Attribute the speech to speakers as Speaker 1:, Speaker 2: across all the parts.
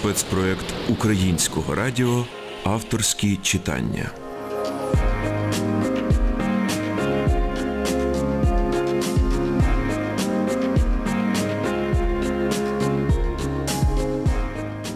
Speaker 1: спецпроект Українського радіо Авторські читання.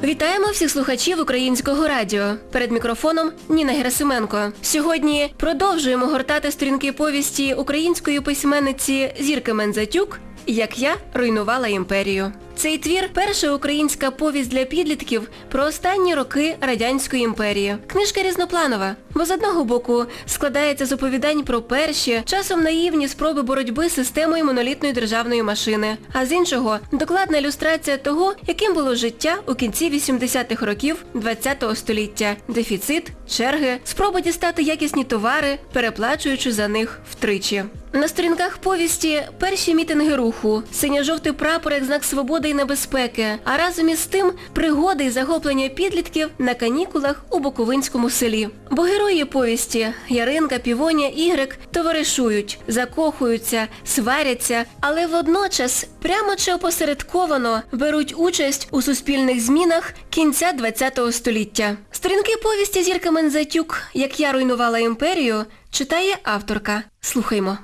Speaker 2: Вітаємо всіх слухачів українського радіо. Перед мікрофоном Ніна Герасименко. Сьогодні продовжуємо гортати сторінки повісті української письменниці Зірки Мензатюк «Як я руйнувала імперію». Цей твір перша українська повість для підлітків про останні роки Радянської імперії. Книжка різнопланова, бо з одного боку складається з оповідань про перші, часом наївні спроби боротьби з системою монолітної державної машини, а з іншого докладна ілюстрація того, яким було життя у кінці 80-х років ХХ століття. Дефіцит, черги, спроби дістати якісні товари, переплачуючи за них втричі. На сторінках повісті перші мітинги руху, синьо-жовтий прапор як знак свободи і небезпеки, а разом із тим пригоди і захоплення підлітків на канікулах у Буковинському селі. Бо герої повісті Яринка, Півоня, Ігрек товаришують, закохуються, сваряться, але водночас прямо чи опосередковано беруть участь у суспільних змінах кінця ХХ століття. Сторінки повісті Зірка Мензатюк «Як я руйнувала імперію» читає авторка. Слухаймо.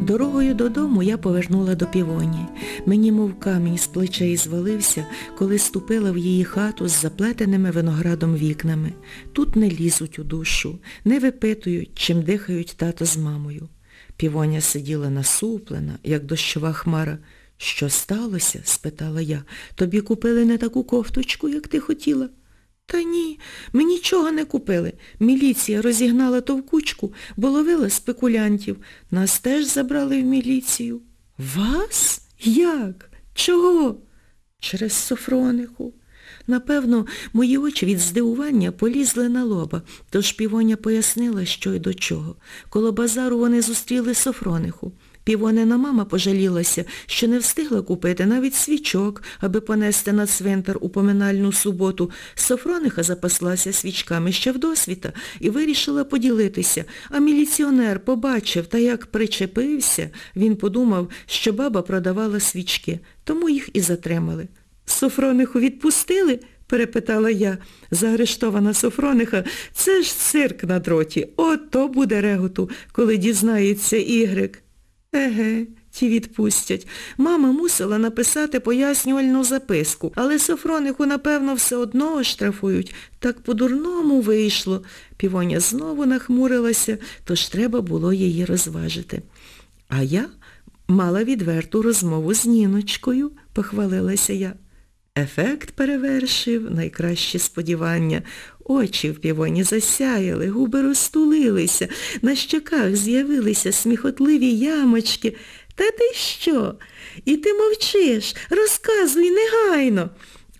Speaker 3: Дорогою додому я повернула до півоні. Мені мов камінь з плечей звалився, коли ступила в її хату з заплетеними виноградом вікнами. Тут не лізуть у душу, не випитують, чим дихають тато з мамою. Півоня сиділа насуплена, як дощова хмара. Що сталося? спитала я. Тобі купили не таку кофточку, як ти хотіла? Та ні, ми нічого не купили. Міліція розігнала товкучку, бо ловила спекулянтів. Нас теж забрали в міліцію. Вас? Як? Чого? Через Софрониху. Напевно, мої очі від здивування полізли на лоба, тож півоня пояснила, що й до чого. Коло базару вони зустріли Софрониху. Півонина мама пожалілася, що не встигла купити навіть свічок, аби понести на цвинтар у поминальну суботу. Софрониха запаслася свічками ще вдосвіта і вирішила поділитися. А міліціонер побачив та як причепився, він подумав, що баба продавала свічки, тому їх і затримали. Софрониху відпустили? перепитала я. Заарештована Софрониха, це ж цирк на дроті. Ото буде реготу, коли дізнається Ігрик. Еге, ті відпустять. Мама мусила написати пояснювальну записку, але Софрониху, напевно, все одно оштрафують. Так по-дурному вийшло. Півоня знову нахмурилася, тож треба було її розважити. А я мала відверту розмову з Ніночкою, похвалилася я. Ефект перевершив найкращі сподівання. Очі в півоні засяяли, губи розтулилися, на щоках з'явилися сміхотливі ямочки. Та ти що? І ти мовчиш, розказуй негайно.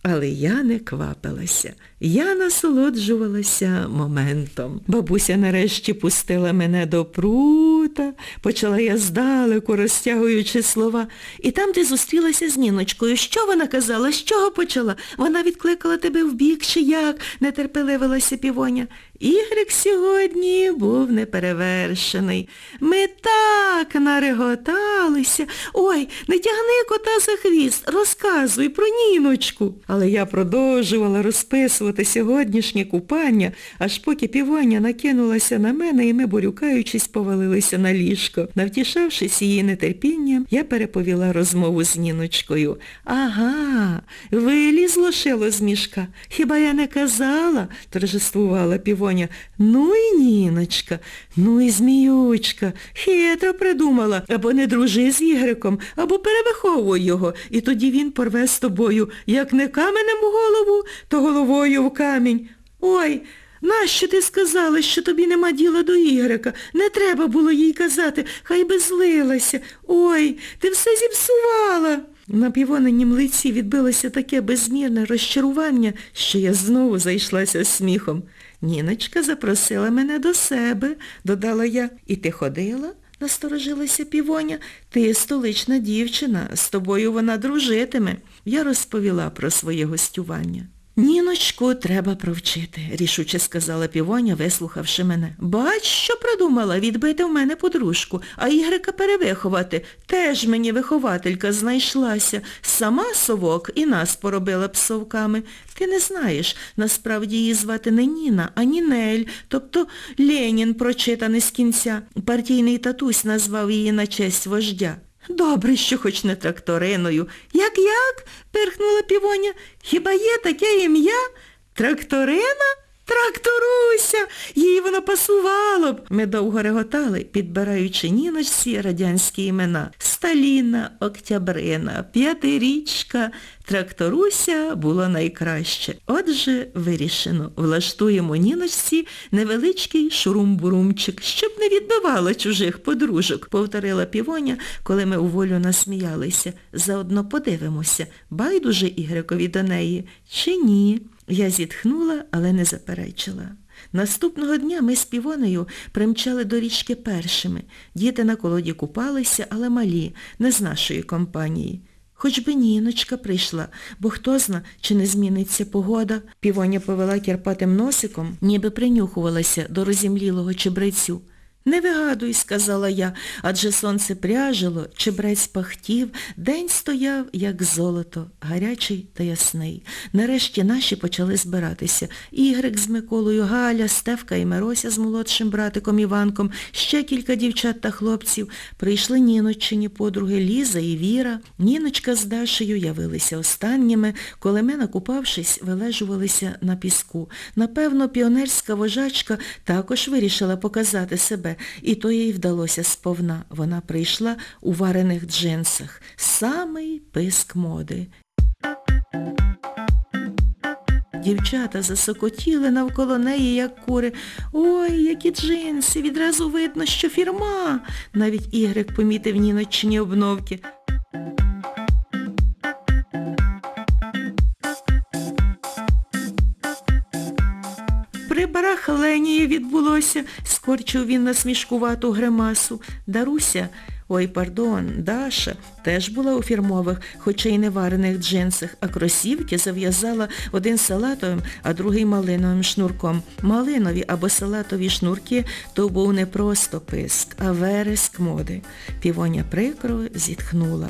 Speaker 3: Але я не квапилася. Я насолоджувалася моментом. Бабуся нарешті пустила мене до прута, почала я здалеку, розтягуючи слова. І там ти зустрілася з Ніночкою. Що вона казала? З чого почала? Вона відкликала тебе в бік чи як? нетерпеливилася півоня. Ігрик сьогодні був неперевершений. Ми так нареготалися. Ой, не тягни кота за хвіст, розказуй про Ніночку. Але я продовжувала розписувати сьогоднішнє купання, аж поки півоня накинулася на мене і ми, борюкаючись, повалилися на ліжко. Навтішавшись її нетерпінням, я переповіла розмову з Ніночкою. Ага, вилізло шило з мішка. Хіба я не казала? торжествувала півоня. Ну і Ніночка, ну і Зміючка, хитро придумала, або не дружи з Ігриком, або перевиховуй його, і тоді він порве з тобою, як не каменем у голову, то головою в камінь. Ой, нащо ти сказала, що тобі нема діла до Ігрика? Не треба було їй казати, хай би злилася. Ой, ти все зіпсувала. На півоненім лиці відбилося таке безмірне розчарування, що я знову зайшлася сміхом. Ніночка запросила мене до себе, додала я. І ти ходила? Насторожилася півоня. Ти столична дівчина, з тобою вона дружитиме. Я розповіла про своє гостювання. Ніночку треба провчити, рішуче сказала півоня, вислухавши мене. Бач, що придумала відбити в мене подружку, а Ігрика перевиховати. Теж мені вихователька знайшлася. Сама совок і нас поробила псовками. Ти не знаєш, насправді її звати не Ніна, а Нінель, тобто Ленін, прочитаний з кінця. Партійний татусь назвав її на честь вождя. Добре, що хоч не тракториною. Як-як? перхнула півоня. Хіба є таке ім'я? Тракторина? Тракторуся! Їй воно пасувало б. Ми довго реготали, підбираючи ніночці радянські імена. Сталіна, Октябрина, П'ятирічка. Тракторуся було найкраще. Отже, вирішено. Влаштуємо ніночці невеличкий шурум-бурумчик, щоб не відбивала чужих подружок, повторила півоня, коли ми у волю насміялися. Заодно подивимося, байдуже Ігрикові до неї чи ні. Я зітхнула, але не заперечила. Наступного дня ми з Півонею примчали до річки першими. Діти на колоді купалися, але малі, не з нашої компанії. Хоч би Ніночка прийшла, бо хто зна, чи не зміниться погода. Півоня повела кірпатим носиком, ніби принюхувалася до розімлілого чебрецю. Не вигадуй, сказала я, адже сонце пряжило, чебрець пахтів, день стояв, як золото, гарячий та ясний. Нарешті наші почали збиратися. Ігрик з Миколою, Галя, Стевка і Мирося з молодшим братиком Іванком, ще кілька дівчат та хлопців. Прийшли Ніноччині подруги Ліза і Віра. Ніночка з Дашею явилися останніми, коли ми, накупавшись, вилежувалися на піску. Напевно, піонерська вожачка також вирішила показати себе. І то їй вдалося сповна. Вона прийшла у варених джинсах. Самий писк моди. Дівчата засокотіли навколо неї, як кури. Ой, які джинси, відразу видно, що фірма. Навіть Ігрик помітив ніночні обновки. Прибарахленіє відбулося, скорчив він насмішкувату гримасу. Даруся, ой, пардон, Даша, теж була у фірмових, хоча й не варених джинсах, а кросівки зав'язала один салатовим, а другий малиновим шнурком. Малинові або салатові шнурки то був не просто писк, а вереск моди. Півоня прикро зітхнула.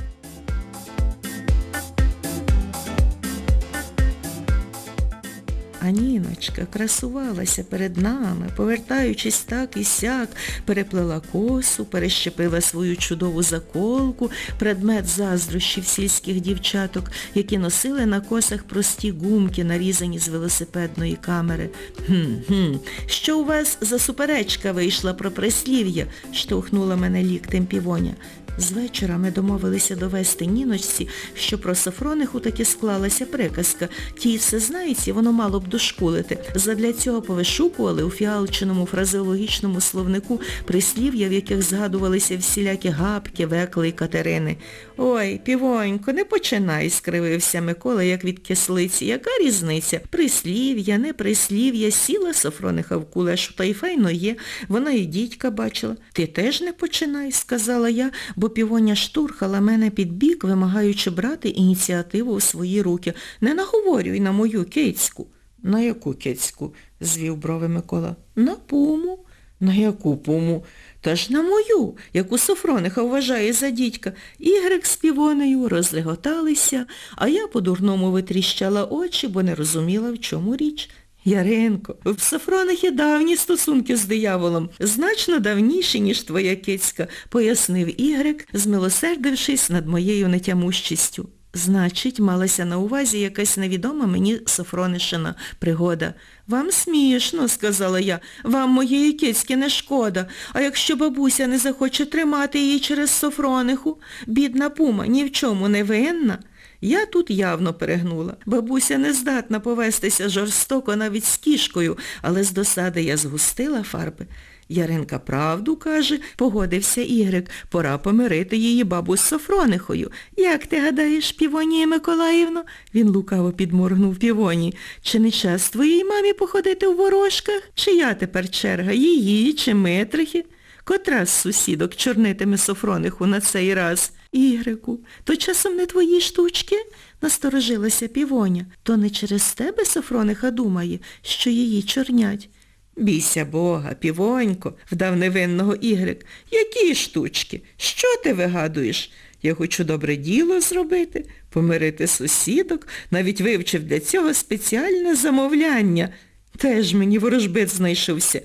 Speaker 3: А Ніночка красувалася перед нами, повертаючись так і сяк, переплела косу, перещепила свою чудову заколку, предмет заздрощів сільських дівчаток, які носили на косах прості гумки, нарізані з велосипедної камери. Хм-хм, що у вас за суперечка вийшла про прислів'я? штовхнула мене ліктем півоня. З вечора ми домовилися довести Ніночці, що про Софрониху таки склалася приказка. Ті все знають, і воно мало б дошкулити. Задля цього повишукували у фіалчиному фразеологічному словнику прислів'я, в яких згадувалися всілякі гапки, векли і катерини. Ой, півонько, не починай, скривився Микола, як від кислиці. Яка різниця? Прислів'я, не прислів'я, сіла Софрониха в кулешу, та й файно є. Вона і дідька бачила. Ти теж не починай, сказала я, бо півоня штурхала мене під бік, вимагаючи брати ініціативу у свої руки. Не наговорюй на мою кицьку. На яку кицьку? звів брови Микола. На пуму. На яку пуму? Та ж на мою, яку Софрониха вважає за дідька. Ігрик з півонею розреготалися, а я по-дурному витріщала очі, бо не розуміла, в чому річ. Яринко, в Софронихі давні стосунки з дияволом, значно давніші, ніж твоя кицька, пояснив Ігрик, змилосердившись над моєю нетямущістю. Значить, малася на увазі якась невідома мені Софронишина пригода. Вам смішно, сказала я, вам моєї кицьки не шкода. А якщо бабуся не захоче тримати її через Софрониху, бідна пума ні в чому не винна. Я тут явно перегнула. Бабуся не здатна повестися жорстоко навіть з кішкою, але з досади я згустила фарби. Яринка правду каже, погодився Ігрик, пора помирити її бабу з Софронихою. Як ти гадаєш, Півонія Миколаївно? Він лукаво підморгнув Півоні. Чи не час твоїй мамі походити в ворожках? Чи я тепер черга її, чи Митрихи? Котра з сусідок чорнитиме Софрониху на цей раз? Ігрику, то часом не твої штучки? Насторожилася півоня. То не через тебе Софрониха думає, що її чорнять. Бійся Бога, півонько, вдав невинного Ігрик. Які штучки? Що ти вигадуєш? Я хочу добре діло зробити, помирити сусідок, навіть вивчив для цього спеціальне замовляння. Теж мені ворожбит знайшовся.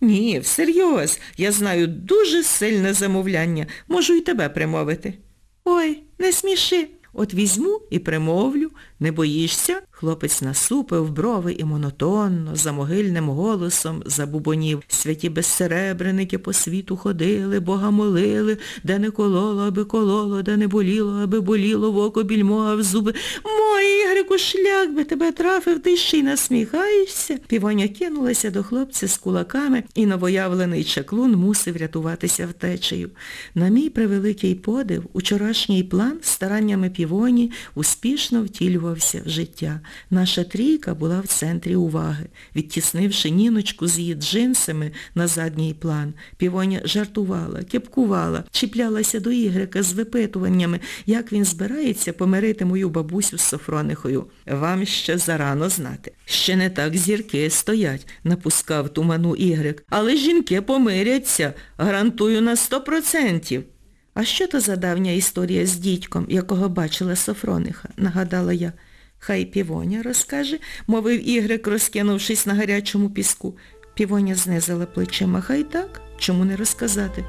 Speaker 3: Ні, всерйоз, я знаю дуже сильне замовляння, можу й тебе примовити. Ой, не сміши. От візьму і примовлю, не боїшся? Хлопець насупив брови і монотонно, за могильним голосом забубонів. Святі безсеребреники по світу ходили, Бога молили, де не кололо, аби кололо, де не боліло, аби боліло, в око більмо, а в зуби. Мой шлях би тебе трафив, ти ще й насміхаєшся. Півоня кинулася до хлопця з кулаками, і новоявлений чаклун мусив рятуватися втечею. На мій превеликий подив, учорашній план стараннями півоні успішно втілювався в життя. Наша трійка була в центрі уваги. Відтіснивши Ніночку з її джинсами на задній план, півоня жартувала, кепкувала, чіплялася до Ігрика з випитуваннями, як він збирається помирити мою бабусю з Софронихою. Вам ще зарано знати. Ще не так зірки стоять, напускав туману Ігрик. Але жінки помиряться, гарантую на сто процентів. А що то за давня історія з дідьком, якого бачила Софрониха, нагадала я. Хай півоня розкаже, мовив Ігрик, розкинувшись на гарячому піску. Півоня знизила плечима. Хай так, чому не розказати?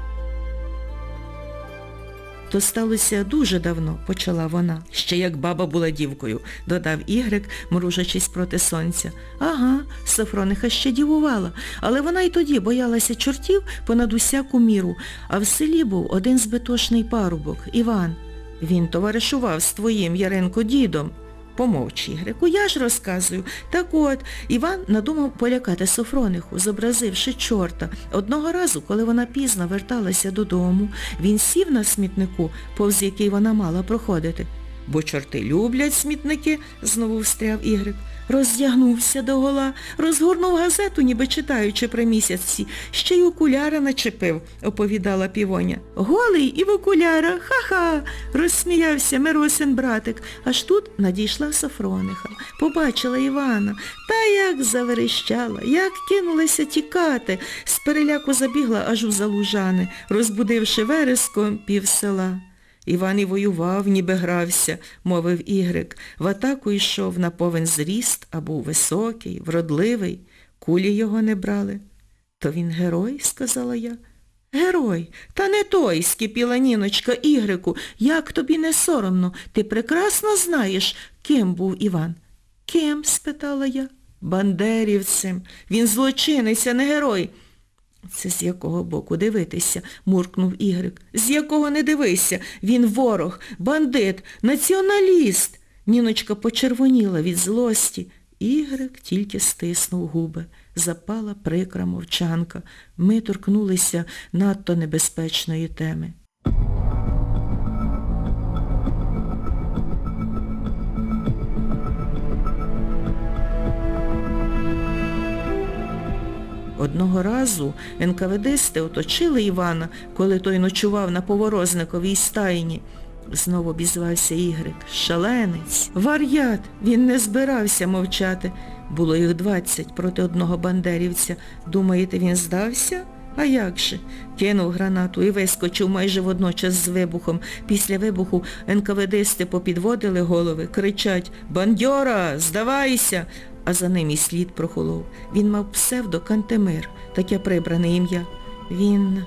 Speaker 3: То сталося дуже давно, почала вона. Ще як баба була дівкою, додав Ігрик, мружачись проти сонця. Ага, Софрониха ще дівувала, але вона й тоді боялася чортів понад усяку міру, а в селі був один збитошний парубок, Іван. Він товаришував з твоїм, Яренко, дідом. Помовч, Ігрику, я ж розказую. Так от, Іван надумав полякати Софрониху, зобразивши чорта. Одного разу, коли вона пізно верталася додому, він сів на смітнику, повз який вона мала проходити. Бо чорти люблять смітники, знову встряв Ігрик. Роздягнувся догола, розгорнув газету, ніби читаючи при місяці. Ще й окуляра начепив, оповідала півоня. Голий і в окулярах, ха-ха, розсміявся Миросин братик. Аж тут надійшла Софрониха. Побачила Івана. Та як заверещала, як кинулася тікати. З переляку забігла аж у залужани, розбудивши вереском пів села. Іван і воював, ніби грався, мовив Ігрик. В атаку йшов на повен зріст, а був високий, вродливий. Кулі його не брали. То він герой, сказала я. Герой, та не той, скипіла Ніночка Ігрику. Як тобі не соромно? Ти прекрасно знаєш, ким був Іван. Ким? спитала я. Бандерівцем. Він злочинець, а не герой. Це з якого боку дивитися, муркнув Ігрик. З якого не дивися. Він ворог, бандит, націоналіст. Ніночка почервоніла від злості. Ігрик тільки стиснув губи. Запала прикра мовчанка. Ми торкнулися надто небезпечної теми. Одного разу НКВДсти оточили Івана, коли той ночував на поворозниковій стайні. Знову обізвався Ігрик. Шаленець. Вар'ят. Він не збирався мовчати. Було їх двадцять проти одного бандерівця. Думаєте, він здався? А як же? Кинув гранату і вискочив майже водночас з вибухом. Після вибуху НКВДсти попідводили голови, кричать «Бандьора, здавайся!» А за ним і слід прохолов. Він мав псевдо Кантемир, таке прибране ім'я. Він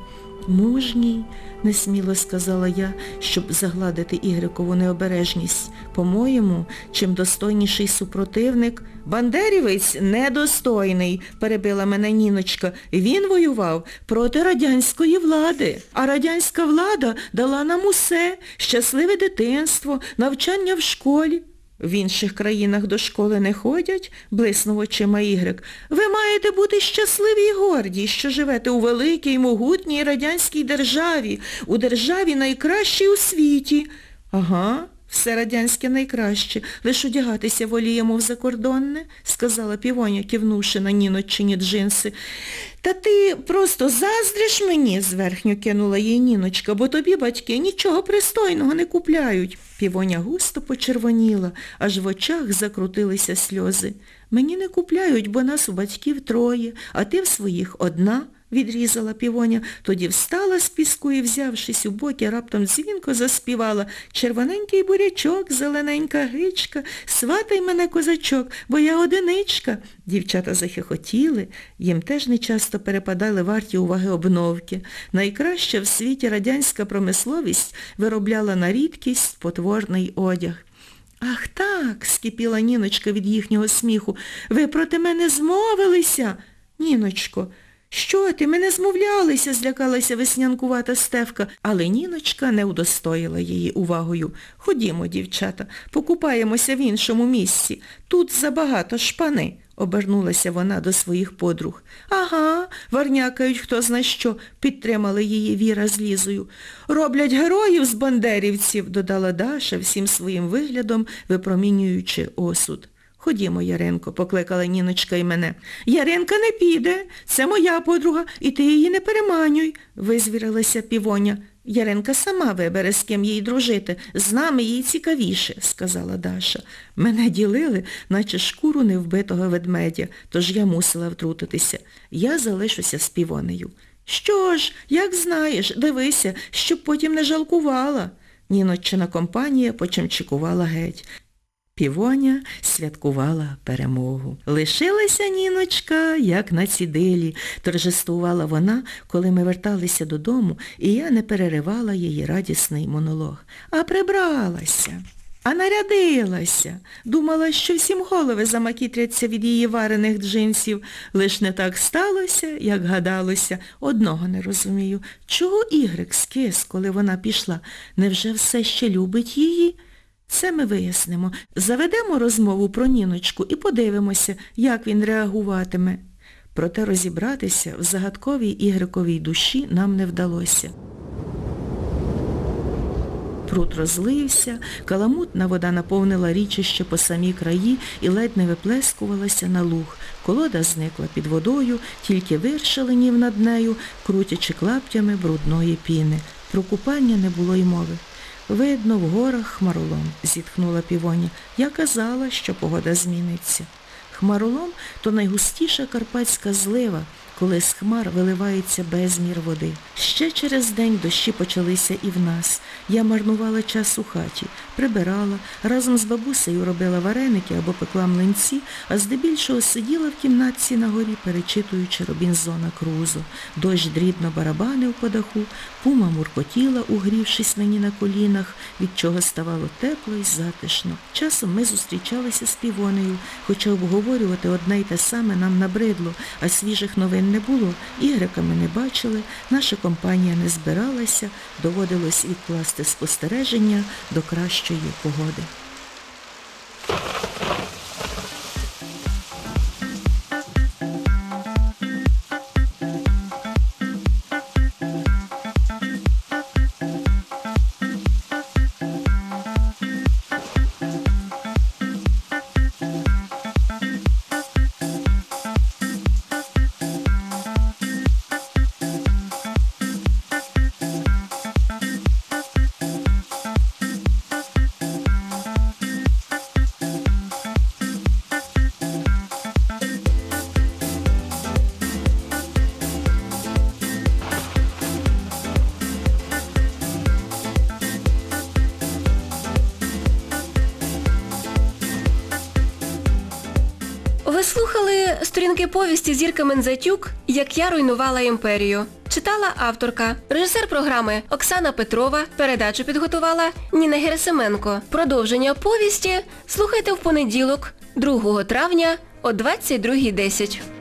Speaker 3: мужній, несміло сказала я, щоб загладити Ігрикову необережність. По-моєму, чим достойніший супротивник. Бандерівець недостойний, перебила мене Ніночка. Він воював проти радянської влади. А радянська влада дала нам усе, щасливе дитинство, навчання в школі. В інших країнах до школи не ходять, блиснув очима Ігрик. Ви маєте бути щасливі і горді, що живете у великій, могутній радянській державі, у державі найкращій у світі. Ага, Все радянське найкраще, лиш одягатися воліємо в закордонне, сказала півоня, кивнувши на Ніночині джинси. Та ти просто заздриш мені, зверхньо кинула їй Ніночка, бо тобі батьки нічого пристойного не купляють. Півоня густо почервоніла, аж в очах закрутилися сльози. Мені не купляють, бо нас у батьків троє, а ти в своїх одна відрізала півоня, тоді встала з піску і, взявшись у боки, раптом дзвінко заспівала червоненький бурячок, зелененька гичка, сватай мене козачок, бо я одиничка. Дівчата захихотіли, їм теж нечасто перепадали варті уваги обновки. Найкраща в світі радянська промисловість виробляла на рідкість потворний одяг. Ах так, скипіла Ніночка від їхнього сміху. Ви проти мене змовилися? Ніночко, що ти, ми не змовлялися, злякалася веснянкувата Стевка, але Ніночка не удостоїла її увагою. Ходімо, дівчата, покупаємося в іншому місці. Тут забагато шпани, обернулася вона до своїх подруг. Ага, варнякають хто зна що, підтримали її Віра з Лізою. Роблять героїв з бандерівців, додала Даша всім своїм виглядом, випромінюючи осуд. Ходімо, Яренко, покликала Ніночка і мене. Яренка не піде, це моя подруга, і ти її не переманюй, визвірилася півоня. Яренка сама вибере, з ким їй дружити, з нами їй цікавіше, сказала Даша. Мене ділили, наче шкуру невбитого ведмедя, тож я мусила втрутитися. Я залишуся з півонею. Що ж, як знаєш, дивися, щоб потім не жалкувала. Ніноччина компанія почимчикувала геть. Півоня святкувала перемогу. Лишилася Ніночка, як на цідилі. Торжествувала вона, коли ми верталися додому, і я не переривала її радісний монолог. А прибралася. А нарядилася. Думала, що всім голови замакітряться від її варених джинсів. Лиш не так сталося, як гадалося. Одного не розумію. Чого Ігрик скис, коли вона пішла? Невже все ще любить її? Це ми вияснимо. Заведемо розмову про Ніночку і подивимося, як він реагуватиме. Проте розібратися в загадковій ігриковій душі нам не вдалося. Пруд розлився, каламутна вода наповнила річище по самі краї і ледь не виплескувалася на луг. Колода зникла під водою, тільки вир шаленів над нею, крутячи клаптями брудної піни. Про купання не було й мови. Видно, в горах хмаролом, зітхнула півоня. Я казала, що погода зміниться. Хмаролом то найгустіша карпатська злива, коли з хмар виливається безмір води. Ще через день дощі почалися і в нас. Я марнувала час у хаті, прибирала, разом з бабусею робила вареники або пекла млинці, а здебільшого сиділа в кімнатці на горі, перечитуючи Робінзона Крузо. Дощ дрібно барабанив по даху, пума муркотіла, угрівшись мені на колінах, від чого ставало тепло і затишно. Часом ми зустрічалися з півонею, хоча обговорювати одне й те саме нам набридло, а свіжих новин не було, ігрика ми не бачили, наша компанія не збиралася, доводилось відкласти спостереження до кращої погоди.
Speaker 2: Сторінки повісті Зірка Мензатюк «Як я руйнувала імперію». Читала авторка, режисер програми Оксана Петрова, передачу підготувала Ніна Герасименко. Продовження повісті слухайте в понеділок, 2 травня о 22.10.